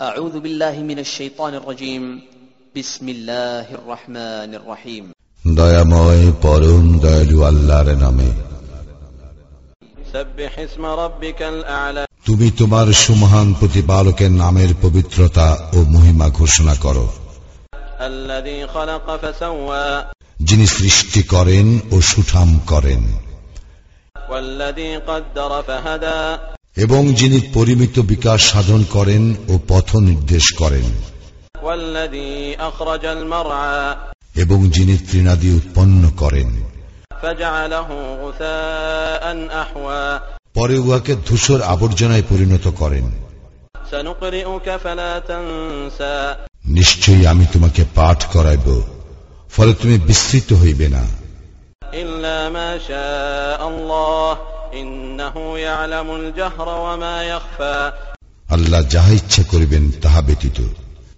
أعوذ بالله من الشيطان الرجيم بسم الله الرحمن الرحيم দয়াময় পরম দয়ালু আল্লাহর নামে سبح اسم ربك الأعلى তুমি তোমার সুমহান প্রতিপালকের নামের পবিত্রতা ও মহিমা ঘোষণা করো الذي خلق فسوى যিনি সৃষ্টি করেন ও সুঠাম করেন والذي قدر فهدى এবং যিনি পরিমিত বিকাশ সাধন করেন ও পথ নির্দেশ করেন। এবং যিনি তৃণাদি উৎপন্ন করেন। পরে উহাকে ধূসর আবর্জনায় পরিণত করেন। নিশ্চয়ই আমি তোমাকে পাঠ করাইব ফলে তুমি বিস্তৃত হইবে না। ইল্লা মা আল্লাহ আল্লাহ যাহা ইচ্ছা করিবেন তাহা ব্যতীত।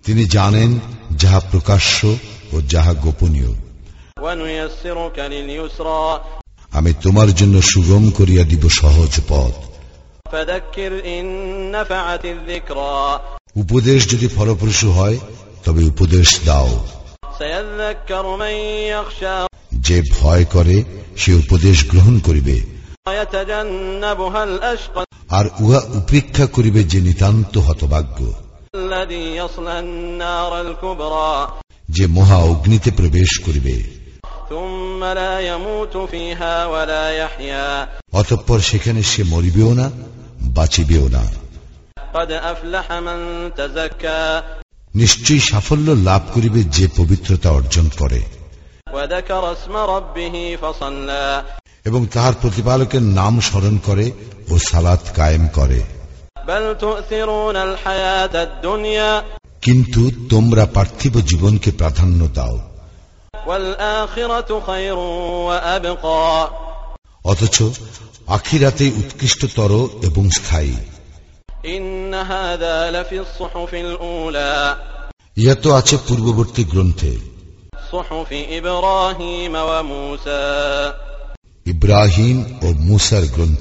তিনি জানেন যাহা প্রকাশ্য ও যাহা গোপনীয়। আমি তোমার জন্য সুগম করিয়া দিব সহজ পথ। উপদেশ যদি ফলপ্রসূ হয় তবে উপদেশ দাও। যে ভয় করে সে উপদেশ গ্রহণ করিবে। আর উহা উপেক্ষা করিবে যে নিতান্ত হতভাগ্য। যে মহা অগ্নিতে প্রবেশ করিবে। অতঃপর সেখানে সে মরিবেও না বাঁচিবেও না। নিশ্চয়ই সাফল্য লাভ করিবে যে পবিত্রতা অর্জন করে। এবং তাহার প্রতিপালকের নাম স্মরণ করে ও সালাত কায়েম করে। কিন্তু তোমরা পার্থিব জীবনকে প্রাধান্য দাও। অথচ আখিরাতে উৎকৃষ্টতর এবং স্থায়ী। ইয়া তো আছে পূর্ববর্তী গ্রন্থে। ইব্রাহিম ابراہیم اور موسر گن